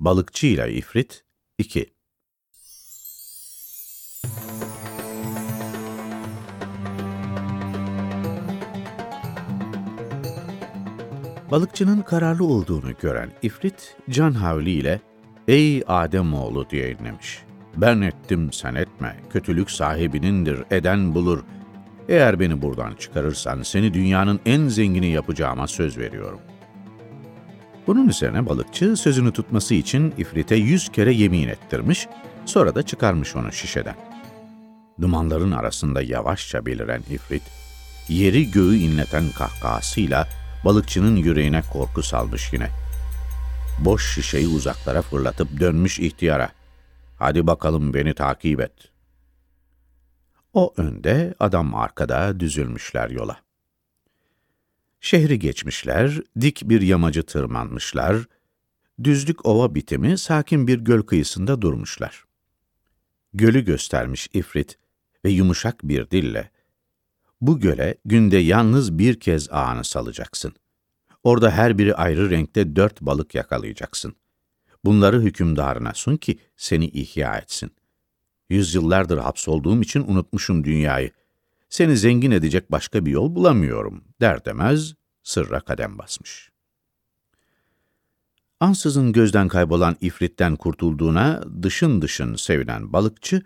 Balıkçı ile İfrit 2 Balıkçının kararlı olduğunu gören İfrit, can havliyle ''Ey Ademoğlu'' diye inlemiş. ''Ben ettim sen etme, kötülük sahibinindir, eden bulur. Eğer beni buradan çıkarırsan seni dünyanın en zengini yapacağıma söz veriyorum.'' Bunun üzerine balıkçı sözünü tutması için İfrit'e yüz kere yemin ettirmiş, sonra da çıkarmış onu şişeden. Dumanların arasında yavaşça beliren İfrit, yeri göğü inleten kahkahasıyla balıkçının yüreğine korku salmış yine. Boş şişeyi uzaklara fırlatıp dönmüş ihtiyara. Hadi bakalım beni takip et. O önde, adam arkada düzülmüşler yola. Şehri geçmişler, dik bir yamacı tırmanmışlar, düzlük ova bitimi sakin bir göl kıyısında durmuşlar. Gölü göstermiş ifrit ve yumuşak bir dille, bu göle günde yalnız bir kez ağını salacaksın. Orada her biri ayrı renkte dört balık yakalayacaksın. Bunları hükümdarına sun ki seni ihya etsin. Yüzyıllardır hapsolduğum için unutmuşum dünyayı. Seni zengin edecek başka bir yol bulamıyorum, der demez sırra kadem basmış. Ansızın gözden kaybolan ifritten kurtulduğuna dışın dışın sevinen balıkçı,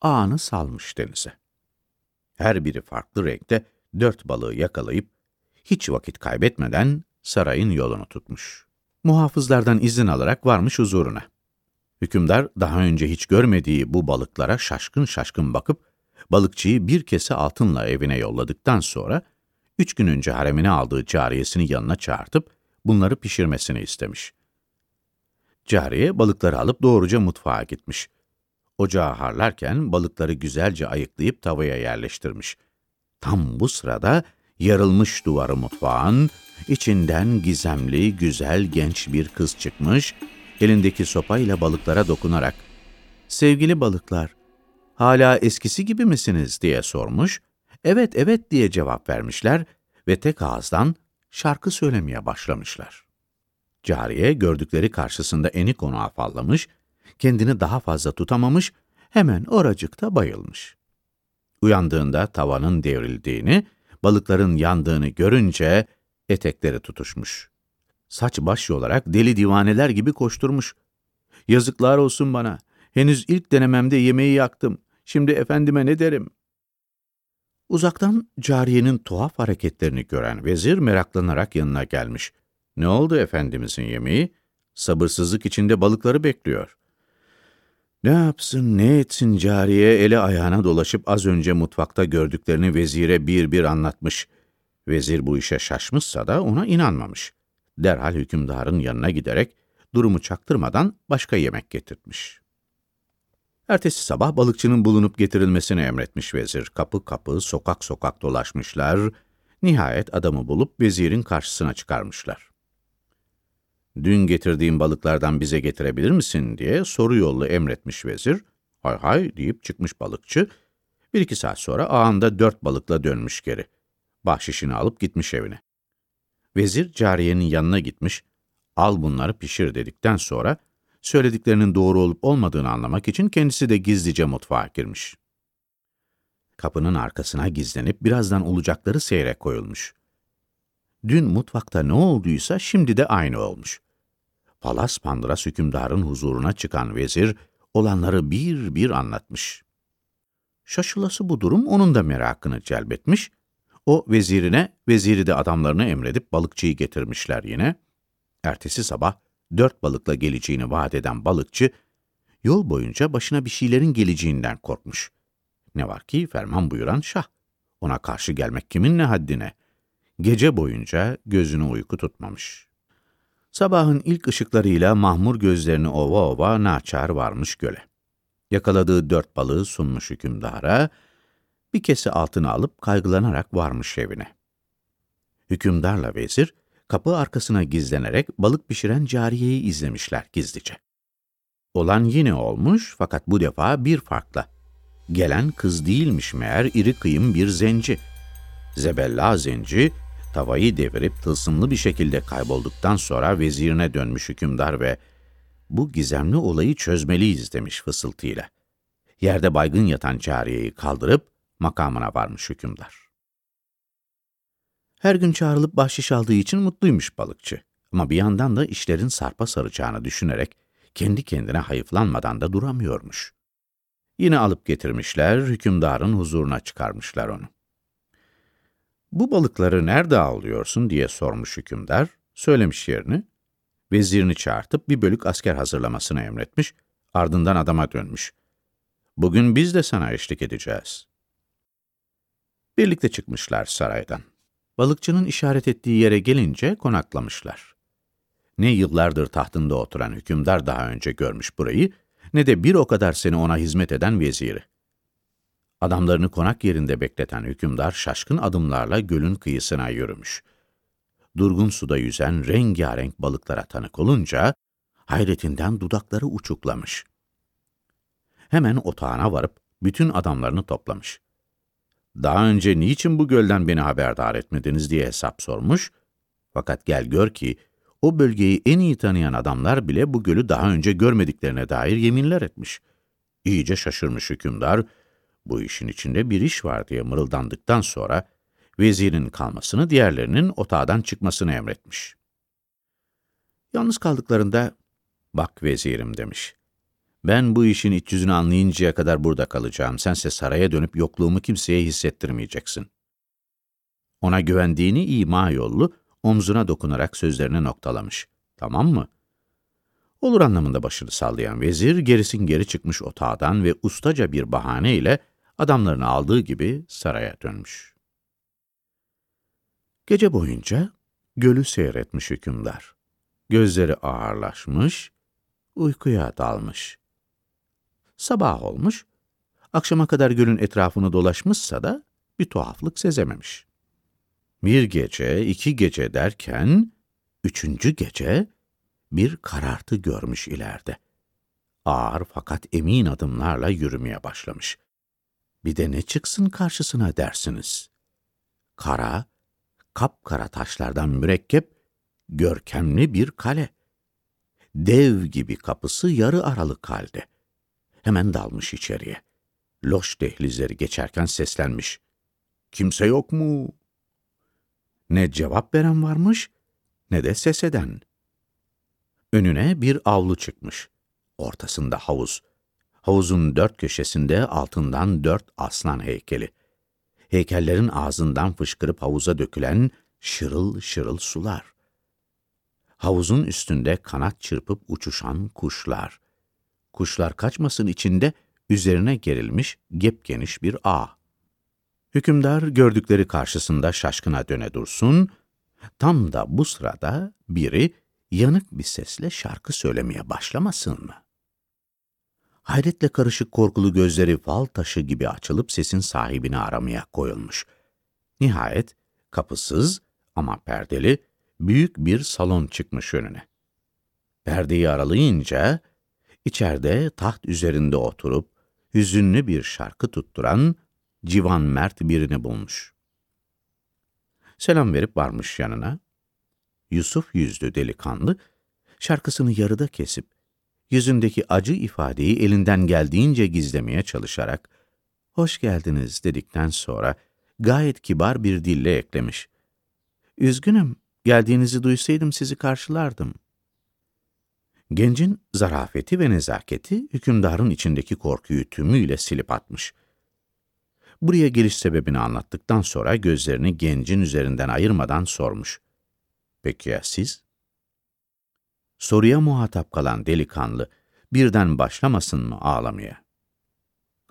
ağını salmış denize. Her biri farklı renkte dört balığı yakalayıp, hiç vakit kaybetmeden sarayın yolunu tutmuş. Muhafızlardan izin alarak varmış huzuruna. Hükümdar daha önce hiç görmediği bu balıklara şaşkın şaşkın bakıp, balıkçıyı bir kese altınla evine yolladıktan sonra, üç gün önce haremine aldığı cariyesini yanına çağırtıp, bunları pişirmesini istemiş. Cariye balıkları alıp doğruca mutfağa gitmiş. Ocağı harlarken balıkları güzelce ayıklayıp tavaya yerleştirmiş. Tam bu sırada yarılmış duvarı mutfağın, içinden gizemli, güzel, genç bir kız çıkmış, elindeki sopayla balıklara dokunarak, ''Sevgili balıklar, hala eskisi gibi misiniz?'' diye sormuş, ''Evet, evet'' diye cevap vermişler ve tek ağızdan şarkı söylemeye başlamışlar. Cariye gördükleri karşısında enik onu afallamış, kendini daha fazla tutamamış, hemen oracıkta bayılmış. Uyandığında tavanın devrildiğini, balıkların yandığını görünce etekleri tutuşmuş. Saç baş yolarak deli divaneler gibi koşturmuş. Yazıklar olsun bana. Henüz ilk denememde yemeği yaktım. Şimdi efendime ne derim? Uzaktan cariyenin tuhaf hareketlerini gören vezir meraklanarak yanına gelmiş. Ne oldu efendimizin yemeği? Sabırsızlık içinde balıkları bekliyor. Ne yapsın, ne etsin cariye ele ayağına dolaşıp az önce mutfakta gördüklerini vezire bir bir anlatmış. Vezir bu işe şaşmışsa da ona inanmamış. Derhal hükümdarın yanına giderek durumu çaktırmadan başka yemek getirtmiş. Ertesi sabah balıkçının bulunup getirilmesini emretmiş vezir. Kapı kapı, sokak sokak dolaşmışlar. Nihayet adamı bulup vezirin karşısına çıkarmışlar dün getirdiğim balıklardan bize getirebilir misin diye soru yollu emretmiş vezir. Hay hay deyip çıkmış balıkçı. Bir iki saat sonra ağında dört balıkla dönmüş geri. Bahşişini alıp gitmiş evine. Vezir cariyenin yanına gitmiş, al bunları pişir dedikten sonra, söylediklerinin doğru olup olmadığını anlamak için kendisi de gizlice mutfağa girmiş. Kapının arkasına gizlenip birazdan olacakları seyre koyulmuş. Dün mutfakta ne olduysa şimdi de aynı olmuş. Palas Pandras hükümdarın huzuruna çıkan vezir, olanları bir bir anlatmış. Şaşılası bu durum onun da merakını celbetmiş. O vezirine, veziri de adamlarını emredip balıkçıyı getirmişler yine. Ertesi sabah dört balıkla geleceğini vaat eden balıkçı, yol boyunca başına bir şeylerin geleceğinden korkmuş. Ne var ki ferman buyuran şah. Ona karşı gelmek kimin ne haddine? Gece boyunca gözünü uyku tutmamış. Sabahın ilk ışıklarıyla mahmur gözlerini ova ova naçar varmış göle. Yakaladığı dört balığı sunmuş hükümdara, bir kese altını alıp kaygılanarak varmış evine. Hükümdarla vezir, kapı arkasına gizlenerek balık pişiren cariyeyi izlemişler gizlice. Olan yine olmuş fakat bu defa bir farkla. Gelen kız değilmiş meğer iri kıyım bir zenci. Zebella zenci, Tavayı devirip tılsımlı bir şekilde kaybolduktan sonra vezirine dönmüş hükümdar ve Bu gizemli olayı çözmeliyiz demiş fısıltıyla. Yerde baygın yatan cariyeyi kaldırıp makamına varmış hükümdar. Her gün çağrılıp bahşiş aldığı için mutluymuş balıkçı. Ama bir yandan da işlerin sarpa saracağını düşünerek kendi kendine hayıflanmadan da duramıyormuş. Yine alıp getirmişler, hükümdarın huzuruna çıkarmışlar onu. Bu balıkları nerede avlıyorsun diye sormuş hükümdar, söylemiş yerini. Vezirini çağırtıp bir bölük asker hazırlamasını emretmiş, ardından adama dönmüş. Bugün biz de sana eşlik edeceğiz. Birlikte çıkmışlar saraydan. Balıkçının işaret ettiği yere gelince konaklamışlar. Ne yıllardır tahtında oturan hükümdar daha önce görmüş burayı, ne de bir o kadar seni ona hizmet eden veziri. Adamlarını konak yerinde bekleten hükümdar şaşkın adımlarla gölün kıyısına yürümüş. Durgun suda yüzen rengarenk balıklara tanık olunca, hayretinden dudakları uçuklamış. Hemen otağına varıp bütün adamlarını toplamış. Daha önce niçin bu gölden beni haberdar etmediniz diye hesap sormuş. Fakat gel gör ki o bölgeyi en iyi tanıyan adamlar bile bu gölü daha önce görmediklerine dair yeminler etmiş. İyice şaşırmış hükümdar, bu işin içinde bir iş var diye mırıldandıktan sonra vezirin kalmasını, diğerlerinin otağdan çıkmasını emretmiş. Yalnız kaldıklarında, bak vezirim demiş, ben bu işin iç yüzünü anlayıncaya kadar burada kalacağım. Sense saraya dönüp yokluğumu kimseye hissettirmeyeceksin. Ona güvendiğini ima yollu, omzuna dokunarak sözlerini noktalamış. Tamam mı? Olur anlamında başını sallayan vezir, gerisin geri çıkmış otağdan ve ustaca bir bahaneyle adamlarını aldığı gibi saraya dönmüş. Gece boyunca gölü seyretmiş hükümdar. Gözleri ağırlaşmış, uykuya dalmış. Sabah olmuş, akşama kadar gölün etrafını dolaşmışsa da bir tuhaflık sezememiş. Bir gece, iki gece derken, üçüncü gece bir karartı görmüş ileride. Ağır fakat emin adımlarla yürümeye başlamış. Bir de ne çıksın karşısına dersiniz. Kara, kapkara taşlardan mürekkep, görkemli bir kale. Dev gibi kapısı yarı aralık halde. Hemen dalmış içeriye. Loş dehlizleri geçerken seslenmiş. Kimse yok mu? Ne cevap veren varmış, ne de ses eden. Önüne bir avlu çıkmış. Ortasında havuz. Havuzun dört köşesinde altından dört aslan heykeli. Heykellerin ağzından fışkırıp havuza dökülen şırıl şırıl sular. Havuzun üstünde kanat çırpıp uçuşan kuşlar. Kuşlar kaçmasın içinde üzerine gerilmiş gepgeniş bir ağ. Hükümdar gördükleri karşısında şaşkına döne dursun, tam da bu sırada biri yanık bir sesle şarkı söylemeye başlamasın mı? Hayretle karışık korkulu gözleri fal taşı gibi açılıp sesin sahibini aramaya koyulmuş. Nihayet kapısız ama perdeli büyük bir salon çıkmış önüne. Perdeyi aralayınca içeride taht üzerinde oturup hüzünlü bir şarkı tutturan civan mert birini bulmuş. Selam verip varmış yanına. Yusuf yüzlü delikanlı, şarkısını yarıda kesip, yüzündeki acı ifadeyi elinden geldiğince gizlemeye çalışarak, hoş geldiniz dedikten sonra gayet kibar bir dille eklemiş. Üzgünüm, geldiğinizi duysaydım sizi karşılardım. Gencin zarafeti ve nezaketi hükümdarın içindeki korkuyu tümüyle silip atmış. Buraya geliş sebebini anlattıktan sonra gözlerini gencin üzerinden ayırmadan sormuş. Peki ya siz? Soruya muhatap kalan delikanlı birden başlamasın mı ağlamaya?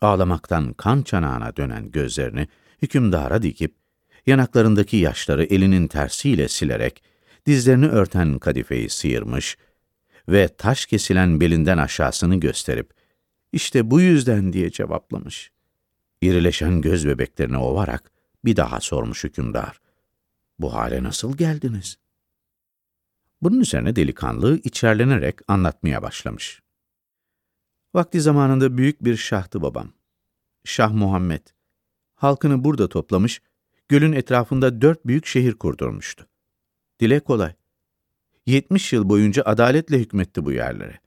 Ağlamaktan kan çanağına dönen gözlerini hükümdara dikip, yanaklarındaki yaşları elinin tersiyle silerek, dizlerini örten kadifeyi sıyırmış ve taş kesilen belinden aşağısını gösterip, işte bu yüzden diye cevaplamış. İrileşen göz bebeklerini ovarak bir daha sormuş hükümdar. Bu hale nasıl geldiniz? Bunun üzerine delikanlı içerlenerek anlatmaya başlamış. Vakti zamanında büyük bir şahtı babam. Şah Muhammed. Halkını burada toplamış, gölün etrafında dört büyük şehir kurdurmuştu. Dile kolay. 70 yıl boyunca adaletle hükmetti bu yerlere.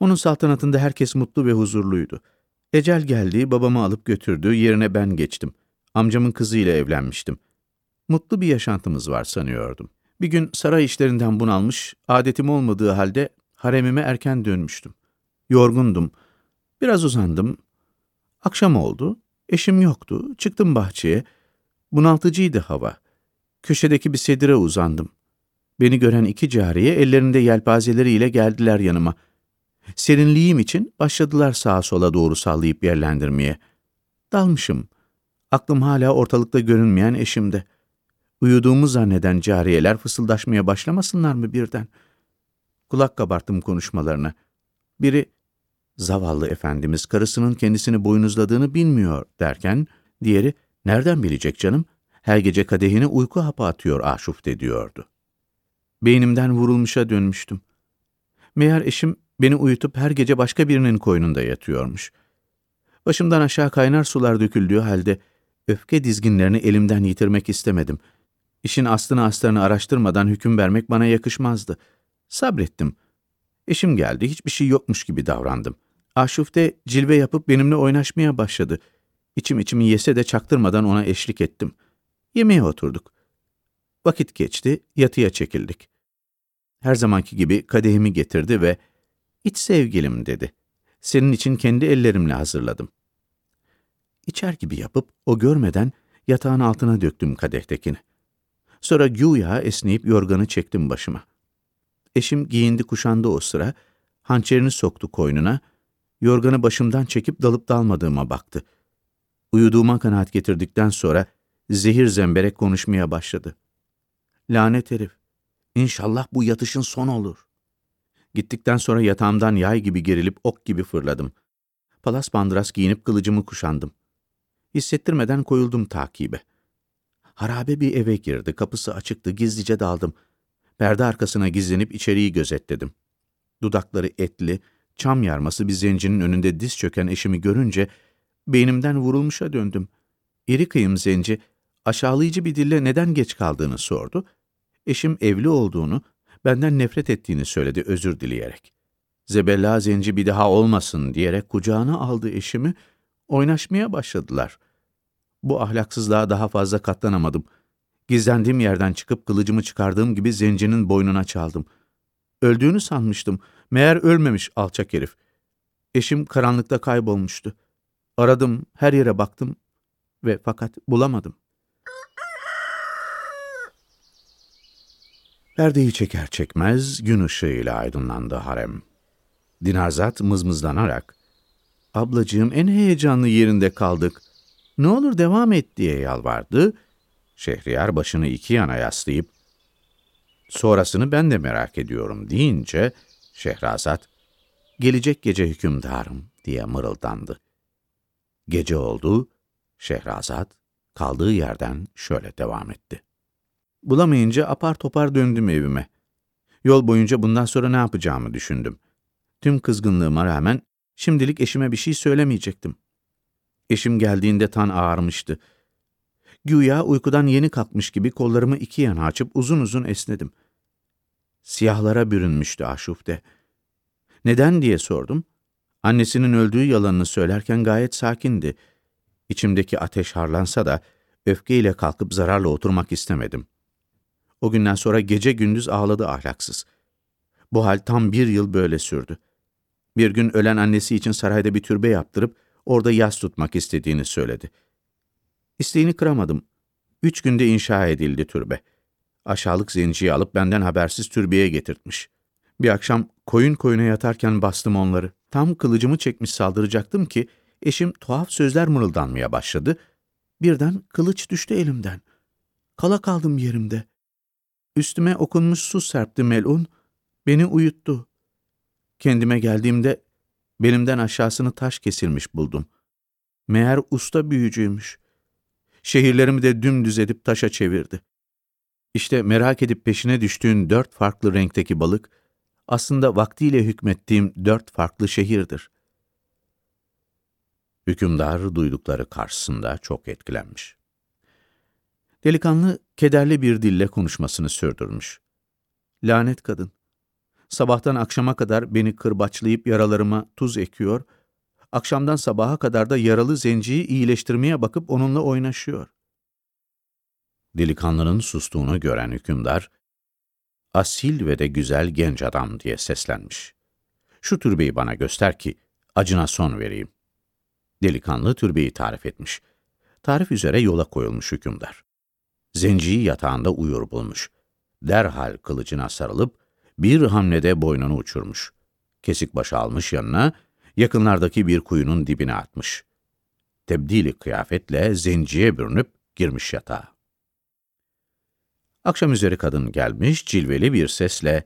Onun saltanatında herkes mutlu ve huzurluydu. Ecel geldi, babamı alıp götürdü, yerine ben geçtim. Amcamın kızıyla evlenmiştim. Mutlu bir yaşantımız var sanıyordum. Bir gün saray işlerinden bunalmış, adetim olmadığı halde haremime erken dönmüştüm. Yorgundum. Biraz uzandım. Akşam oldu. Eşim yoktu. Çıktım bahçeye. Bunaltıcıydı hava. Köşedeki bir sedire uzandım. Beni gören iki cariye ellerinde yelpazeleriyle geldiler yanıma. Serinliğim için başladılar sağa sola doğru sallayıp yerlendirmeye. Dalmışım. Aklım hala ortalıkta görünmeyen eşimde. Uyuduğumu zanneden cariyeler fısıldaşmaya başlamasınlar mı birden? Kulak kabarttım konuşmalarına. Biri, zavallı efendimiz karısının kendisini boynuzladığını bilmiyor derken, diğeri, nereden bilecek canım? Her gece kadehini uyku hapı atıyor aşufte diyordu. Beynimden vurulmuşa dönmüştüm. Meğer eşim beni uyutup her gece başka birinin koynunda yatıyormuş. Başımdan aşağı kaynar sular döküldüğü halde öfke dizginlerini elimden yitirmek istemedim. İşin aslını astarını araştırmadan hüküm vermek bana yakışmazdı. Sabrettim. Eşim geldi, hiçbir şey yokmuş gibi davrandım. Aşufte cilve yapıp benimle oynaşmaya başladı. İçim içimi yese de çaktırmadan ona eşlik ettim. Yemeğe oturduk. Vakit geçti, yatıya çekildik. Her zamanki gibi kadehimi getirdi ve ''İç sevgilim'' dedi. ''Senin için kendi ellerimle hazırladım.'' İçer gibi yapıp o görmeden yatağın altına döktüm kadehtekini. Sonra güya esneyip yorganı çektim başıma. Eşim giyindi kuşandı o sıra, hançerini soktu koynuna, yorganı başımdan çekip dalıp dalmadığıma baktı. Uyuduğuma kanaat getirdikten sonra zehir zemberek konuşmaya başladı. Lanet herif, İnşallah bu yatışın son olur. Gittikten sonra yatağımdan yay gibi gerilip ok gibi fırladım. Palas bandras giyinip kılıcımı kuşandım. Hissettirmeden koyuldum takibe. Harabe bir eve girdi, kapısı açıktı, gizlice daldım. Perde arkasına gizlenip içeriği gözetledim. Dudakları etli, çam yarması bir zencinin önünde diz çöken eşimi görünce beynimden vurulmuşa döndüm. İri kıyım zenci aşağılayıcı bir dille neden geç kaldığını sordu. Eşim evli olduğunu, benden nefret ettiğini söyledi özür dileyerek. Zebella zenci bir daha olmasın diyerek kucağına aldı eşimi, oynaşmaya başladılar. Bu ahlaksızlığa daha fazla katlanamadım. Gizlendiğim yerden çıkıp kılıcımı çıkardığım gibi zencinin boynuna çaldım. Öldüğünü sanmıştım. Meğer ölmemiş alçak herif. Eşim karanlıkta kaybolmuştu. Aradım, her yere baktım ve fakat bulamadım. Perdeyi çeker çekmez gün ışığıyla aydınlandı harem. Dinarzat mızmızlanarak, ablacığım en heyecanlı yerinde kaldık. Ne olur devam et diye yalvardı. Şehriyar başını iki yana yaslayıp, sonrasını ben de merak ediyorum deyince, Şehrazat, gelecek gece hükümdarım diye mırıldandı. Gece oldu, Şehrazat kaldığı yerden şöyle devam etti. Bulamayınca apar topar döndüm evime. Yol boyunca bundan sonra ne yapacağımı düşündüm. Tüm kızgınlığıma rağmen şimdilik eşime bir şey söylemeyecektim. Eşim geldiğinde tan ağarmıştı. Güya uykudan yeni kalkmış gibi kollarımı iki yana açıp uzun uzun esnedim. Siyahlara bürünmüştü Aşuf'te. Neden diye sordum. Annesinin öldüğü yalanını söylerken gayet sakindi. İçimdeki ateş harlansa da öfkeyle kalkıp zararla oturmak istemedim. O günden sonra gece gündüz ağladı ahlaksız. Bu hal tam bir yıl böyle sürdü. Bir gün ölen annesi için sarayda bir türbe yaptırıp orada yas tutmak istediğini söyledi. İsteğini kıramadım. Üç günde inşa edildi türbe. Aşağılık zenciyi alıp benden habersiz türbeye getirtmiş. Bir akşam koyun koyuna yatarken bastım onları. Tam kılıcımı çekmiş saldıracaktım ki eşim tuhaf sözler mırıldanmaya başladı. Birden kılıç düştü elimden. Kala kaldım yerimde. Üstüme okunmuş su serpti melun, beni uyuttu. Kendime geldiğimde belimden aşağısını taş kesilmiş buldum. Meğer usta büyücüymüş. Şehirlerimi de dümdüz edip taşa çevirdi. İşte merak edip peşine düştüğün dört farklı renkteki balık, aslında vaktiyle hükmettiğim dört farklı şehirdir. Hükümdar duydukları karşısında çok etkilenmiş. Delikanlı kederli bir dille konuşmasını sürdürmüş. Lanet kadın. Sabahtan akşama kadar beni kırbaçlayıp yaralarıma tuz ekiyor, akşamdan sabaha kadar da yaralı zenciyi iyileştirmeye bakıp onunla oynaşıyor. Delikanlının sustuğunu gören hükümdar, asil ve de güzel genç adam diye seslenmiş. Şu türbeyi bana göster ki acına son vereyim. Delikanlı türbeyi tarif etmiş. Tarif üzere yola koyulmuş hükümdar. Zenciyi yatağında uyur bulmuş. Derhal kılıcına sarılıp bir hamlede boynunu uçurmuş. Kesik başı almış yanına, yakınlardaki bir kuyunun dibine atmış. Tebdili kıyafetle zenciye bürünüp girmiş yatağa. Akşam üzeri kadın gelmiş, cilveli bir sesle,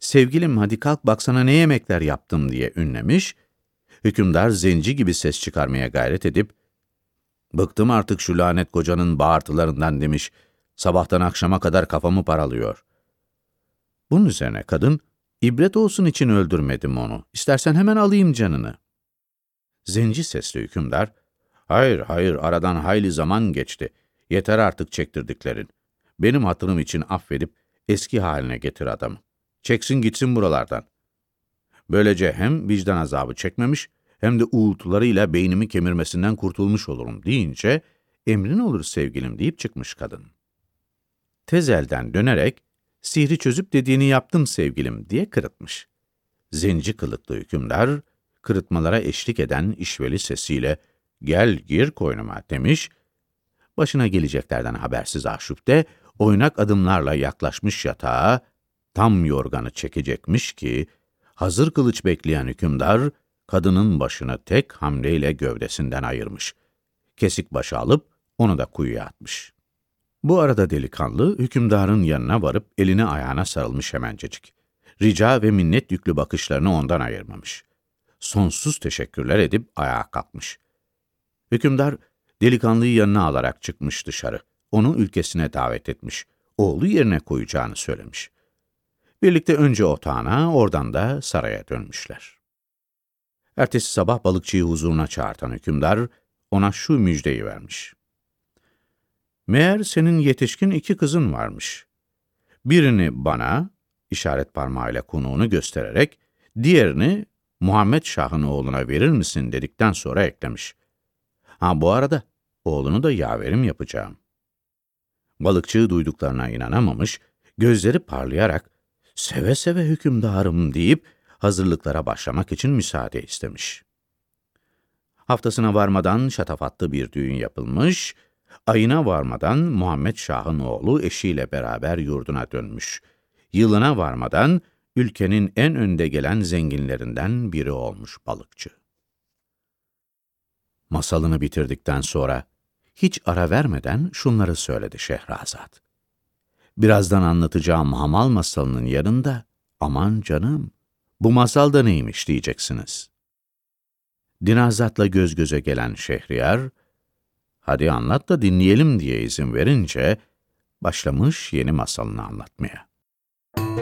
sevgilim hadi kalk baksana ne yemekler yaptım diye ünlemiş, hükümdar zenci gibi ses çıkarmaya gayret edip, bıktım artık şu lanet kocanın bağırtılarından demiş, sabahtan akşama kadar kafamı paralıyor. Bunun üzerine kadın, ibret olsun için öldürmedim onu, istersen hemen alayım canını. Zenci sesli hükümdar, hayır hayır aradan hayli zaman geçti, yeter artık çektirdiklerin. Benim hatırım için affedip eski haline getir adamı. Çeksin gitsin buralardan. Böylece hem vicdan azabı çekmemiş, hem de uğultularıyla beynimi kemirmesinden kurtulmuş olurum deyince, emrin olur sevgilim deyip çıkmış kadın. Tezelden dönerek, sihri çözüp dediğini yaptım sevgilim diye kırıtmış. Zenci kılıklı hükümdar, kırıtmalara eşlik eden işveli sesiyle, gel gir koynuma demiş, başına geleceklerden habersiz ahşupte, oynak adımlarla yaklaşmış yatağa, tam yorganı çekecekmiş ki, hazır kılıç bekleyen hükümdar, kadının başını tek hamleyle gövdesinden ayırmış. Kesik başı alıp, onu da kuyuya atmış. Bu arada delikanlı, hükümdarın yanına varıp eline ayağına sarılmış hemencecik. Rica ve minnet yüklü bakışlarını ondan ayırmamış. Sonsuz teşekkürler edip ayağa kalkmış. Hükümdar, delikanlıyı yanına alarak çıkmış dışarı. Onu ülkesine davet etmiş. Oğlu yerine koyacağını söylemiş. Birlikte önce otağına, oradan da saraya dönmüşler. Ertesi sabah balıkçıyı huzuruna çağırtan hükümdar, ona şu müjdeyi vermiş. Meğer senin yetişkin iki kızın varmış. Birini bana, işaret parmağıyla konuğunu göstererek, diğerini Muhammed Şah'ın oğluna verir misin dedikten sonra eklemiş. Ha bu arada, oğlunu da yaverim yapacağım. Balıkçı duyduklarına inanamamış, gözleri parlayarak, seve seve hükümdarım deyip, hazırlıklara başlamak için müsaade istemiş. Haftasına varmadan şatafatlı bir düğün yapılmış, ayına varmadan Muhammed Şah'ın oğlu eşiyle beraber yurduna dönmüş. Yılına varmadan ülkenin en önde gelen zenginlerinden biri olmuş balıkçı. Masalını bitirdikten sonra hiç ara vermeden şunları söyledi Şehrazat. Birazdan anlatacağım hamal masalının yanında, aman canım, bu masal da neymiş diyeceksiniz. Dinazat'la göz göze gelen Şehriyar, hadi anlat da dinleyelim diye izin verince başlamış yeni masalını anlatmaya. Müzik